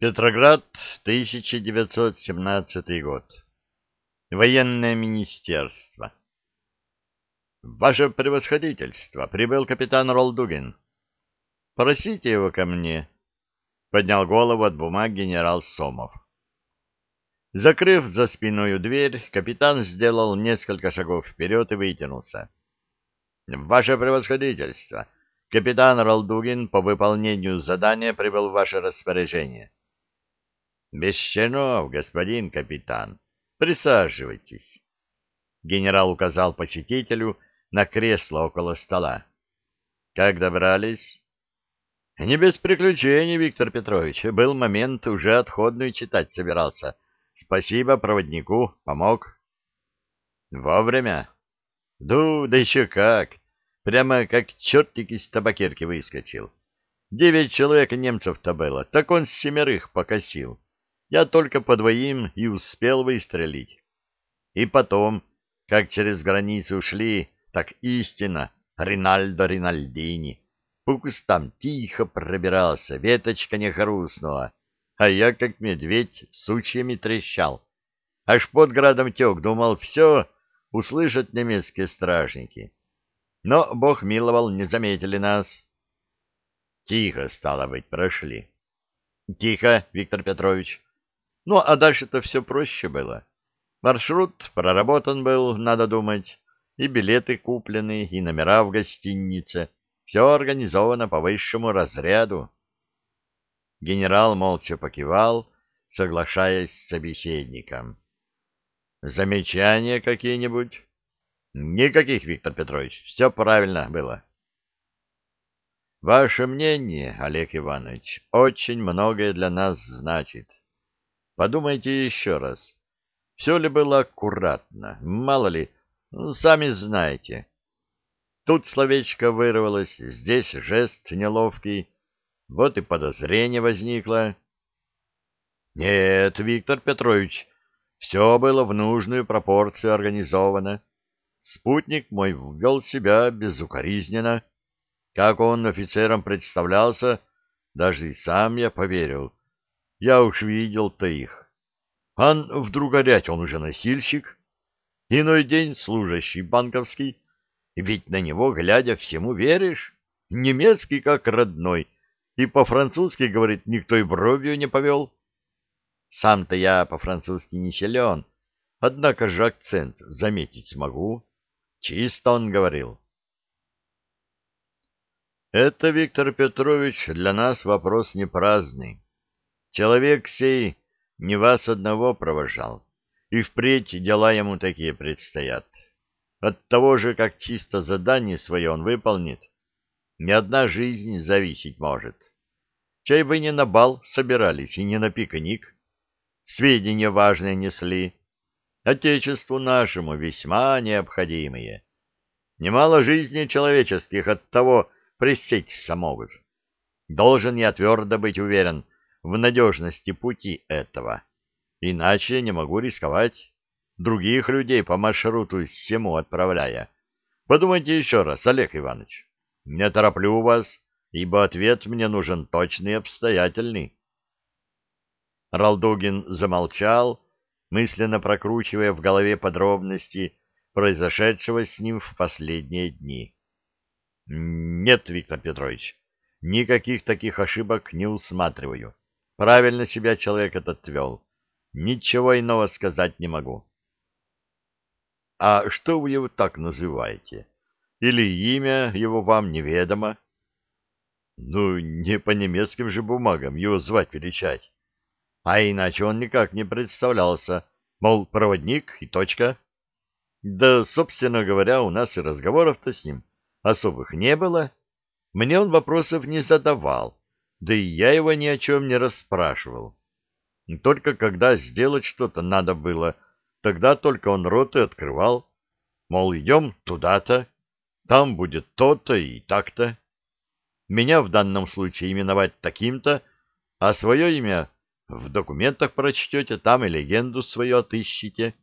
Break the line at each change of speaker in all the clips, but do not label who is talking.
Петроград, 1917 год. Военное министерство. Ваше превосходительство, прибыл капитан Ролдугин. Просите его ко мне. Поднял голову от бумаг генерал Сомов. Закрыв за спиной дверь, капитан сделал несколько шагов вперед и вытянулся. Ваше превосходительство, капитан Ролдугин по выполнению задания прибыл в ваше распоряжение. Без чинов, господин капитан. Присаживайтесь. Генерал указал посетителю на кресло около стола. Как добрались? Не без приключений, Виктор Петрович. Был момент, уже отходную читать собирался. Спасибо проводнику, помог. Вовремя? Ну, да еще как. Прямо как чертик из табакерки выскочил. Девять человек немцев-то было, так он с семерых покосил. Я только по двоим и успел выстрелить. И потом, как через границу ушли, так истинно, Ринальдо Ринальдини. По кустам тихо пробирался, веточка не хрустнула, а я, как медведь, сучьями трещал. Аж под градом тек, думал, все, услышат немецкие стражники. Но, бог миловал, не заметили нас. Тихо, стало быть, прошли. Тихо, Виктор Петрович. Ну, а дальше-то все проще было. Маршрут проработан был, надо думать, и билеты куплены, и номера в гостинице. Все организовано по высшему разряду. Генерал молча покивал, соглашаясь с собеседником. Замечания какие-нибудь? Никаких, Виктор Петрович, все правильно было. Ваше мнение, Олег Иванович, очень многое для нас значит. Подумайте еще раз. Все ли было аккуратно? Мало ли, ну, сами знаете. Тут словечко вырвалось, здесь жест неловкий. Вот и подозрение возникло. Нет, Виктор Петрович, все было в нужную пропорцию организовано. Спутник мой ввел себя безукоризненно. Как он офицером представлялся, даже и сам я поверил. Я уж видел-то их. Ан вдруг орять, он уже носильщик. Иной день служащий банковский. Ведь на него, глядя, всему веришь. Немецкий как родной. И по-французски, говорит, никто и бровью не повел. Сам-то я по-французски не силен. Однако же акцент заметить смогу. Чисто он говорил. Это, Виктор Петрович, для нас вопрос не праздный. Человек сей не вас одного провожал, и впредь дела ему такие предстоят. От того же, как чисто задание свое он выполнит, ни одна жизнь зависеть может. Чай вы не на бал собирались и не на пикник. Сведения важные несли, отечеству нашему весьма необходимые. Немало жизней человеческих от того пресечься могут. Должен я твердо быть уверен, в надежности пути этого. Иначе не могу рисковать, других людей по маршруту всему отправляя. Подумайте еще раз, Олег Иванович. Не тороплю вас, ибо ответ мне нужен точный и обстоятельный. Ралдугин замолчал, мысленно прокручивая в голове подробности произошедшего с ним в последние дни. Нет, Виктор Петрович, никаких таких ошибок не усматриваю. Правильно себя человек этот вел. Ничего иного сказать не могу. — А что вы его так называете? Или имя его вам неведомо? — Ну, не по немецким же бумагам его звать-величать. А иначе он никак не представлялся. Мол, проводник и точка. Да, собственно говоря, у нас и разговоров-то с ним особых не было. Мне он вопросов не задавал да и я его ни о чем не расспрашивал. Только когда сделать что-то надо было, тогда только он рот и открывал. Мол, идем туда-то, там будет то-то и так-то. Меня в данном случае именовать таким-то, а свое имя в документах прочтете, там и легенду свою отыщите.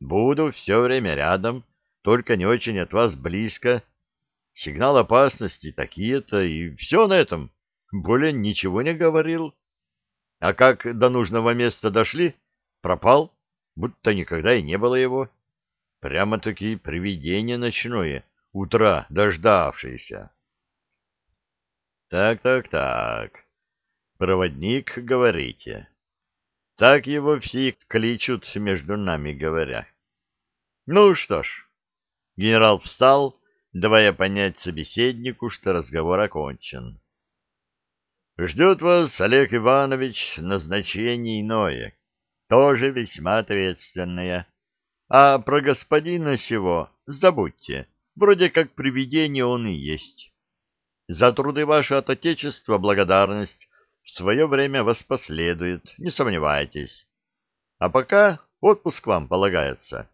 Буду все время рядом, только не очень от вас близко. Сигнал опасности такие-то, и все на этом более ничего не говорил. А как до нужного места дошли, пропал, будто никогда и не было его. Прямо-таки привидение ночное, утра дождавшееся. Так, так, так. Проводник, говорите. Так его все кличут, между нами говоря. Ну что ж, генерал встал, давая понять собеседнику, что разговор окончен. Ждет вас, Олег Иванович, назначение иное, тоже весьма ответственное. А про господина сего забудьте, вроде как привидение он и есть. За труды ваши от Отечества благодарность в свое время вас последует, не сомневайтесь. А пока отпуск вам полагается.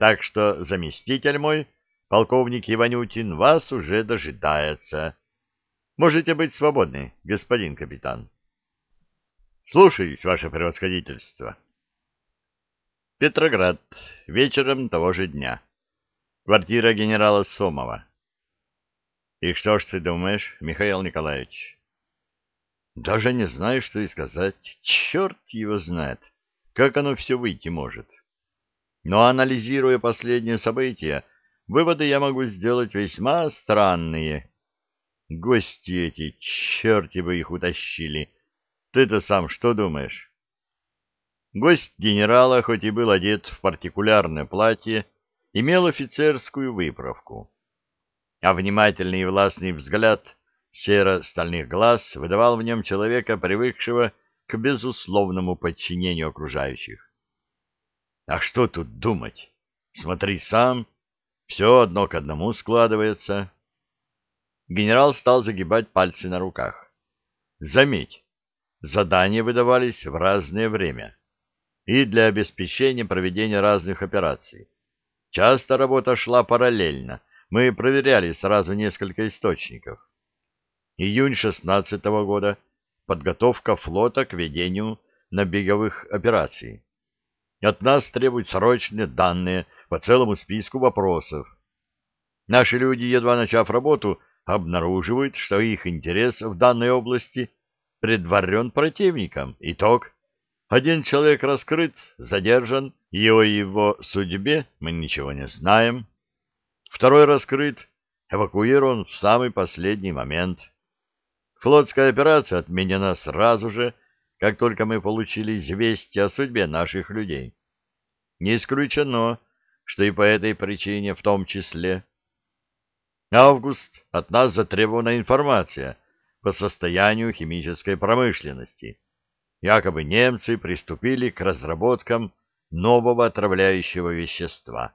Так что заместитель мой, полковник Иванютин, вас уже дожидается. Можете быть свободны, господин капитан. Слушаюсь, ваше превосходительство. Петроград. Вечером того же дня. Квартира генерала Сомова. И что ж ты думаешь, Михаил Николаевич? Даже не знаю, что и сказать. Черт его знает, как оно все выйти может. Но анализируя последние события, выводы я могу сделать весьма странные. Гости эти, черти бы их утащили. Ты-то сам что думаешь? Гость генерала, хоть и был одет в партикулярное платье, имел офицерскую выправку. А внимательный и властный взгляд серо-стальных глаз выдавал в нем человека, привыкшего к безусловному подчинению окружающих. А что тут думать? Смотри сам, все одно к одному складывается. Генерал стал загибать пальцы на руках. Заметь, задания выдавались в разное время и для обеспечения проведения разных операций. Часто работа шла параллельно, мы проверяли сразу несколько источников. Июнь 16 -го года — подготовка флота к ведению набеговых операций. От нас требуют срочные данные по целому списку вопросов. Наши люди, едва начав работу, обнаруживают, что их интерес в данной области предварен противником. Итог. Один человек раскрыт, задержан, и о его судьбе мы ничего не знаем. Второй раскрыт, эвакуирован в самый последний момент. Флотская операция отменена сразу же, как только мы получили известие о судьбе наших людей. Не исключено, что и по этой причине в том числе Август. От нас затребована информация по состоянию химической промышленности. Якобы немцы приступили к разработкам нового отравляющего вещества.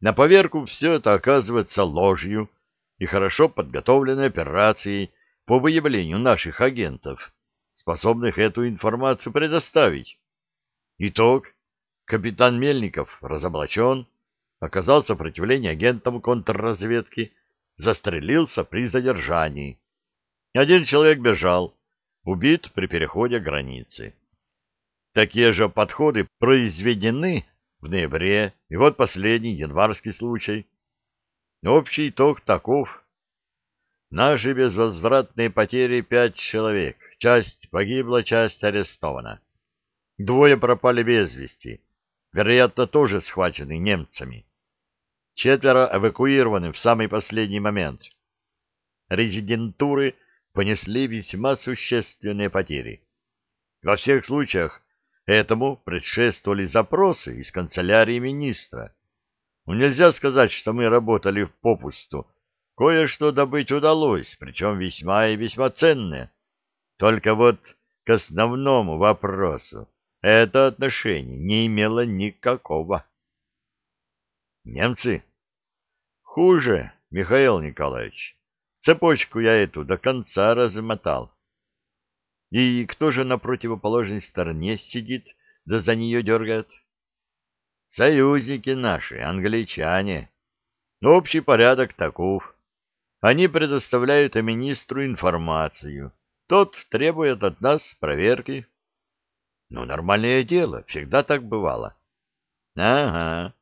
На поверку все это оказывается ложью и хорошо подготовленной операцией по выявлению наших агентов, способных эту информацию предоставить. Итог. Капитан Мельников разоблачен, оказал сопротивление агентам контрразведки, застрелился при задержании. Один человек бежал, убит при переходе границы. Такие же подходы произведены в ноябре, и вот последний январский случай. Общий итог таков. Наши безвозвратные потери пять человек. Часть погибла, часть арестована. Двое пропали без вести. Вероятно, тоже схвачены немцами четверо эвакуированы в самый последний момент. Резидентуры понесли весьма существенные потери. Во всех случаях этому предшествовали запросы из канцелярии министра. Ну, нельзя сказать, что мы работали попусту. Кое-что добыть удалось, причем весьма и весьма ценное. Только вот к основному вопросу это отношение не имело никакого. Немцы? Хуже, Михаил Николаевич. Цепочку я эту до конца размотал. И кто же на противоположной стороне сидит, да за нее дергает? Союзники наши, англичане. Общий порядок таков. Они предоставляют министру информацию. Тот требует от нас проверки. Ну, нормальное дело, всегда так бывало. Ага,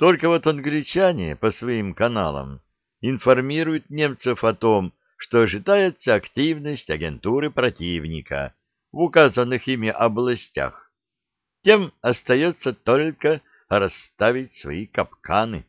только вот англичане по своим каналам информируют немцев о том, что ожидается активность агентуры противника, в указанных ими областях, тем остается только расставить свои капканы.